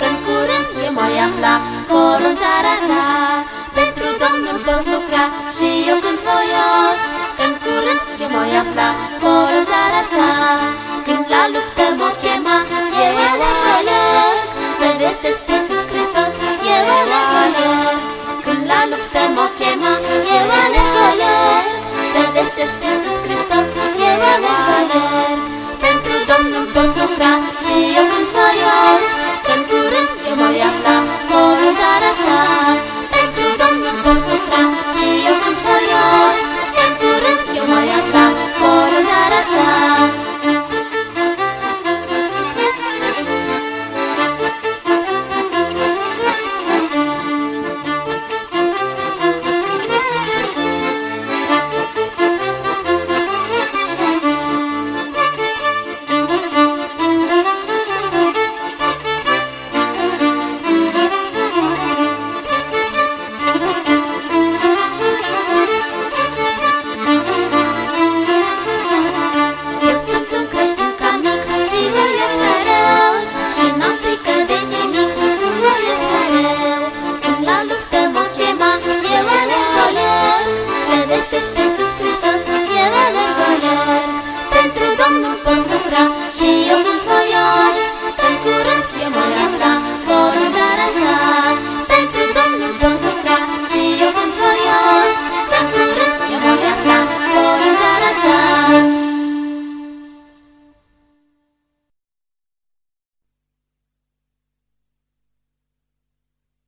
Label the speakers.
Speaker 1: Când curând eu mai afla Colo în țara sa. Pentru Domnul pot lucra Și eu cânt voios. Când curând eu mai afla Colo în țara sa. Când la luptă mă chema Eu alergălesc Să vestesc pe Iisus Hristos Eu alergălesc Când la luptă mă chema Eu alergălesc pot lucra și eu sunt voios. Când curând eu mă afla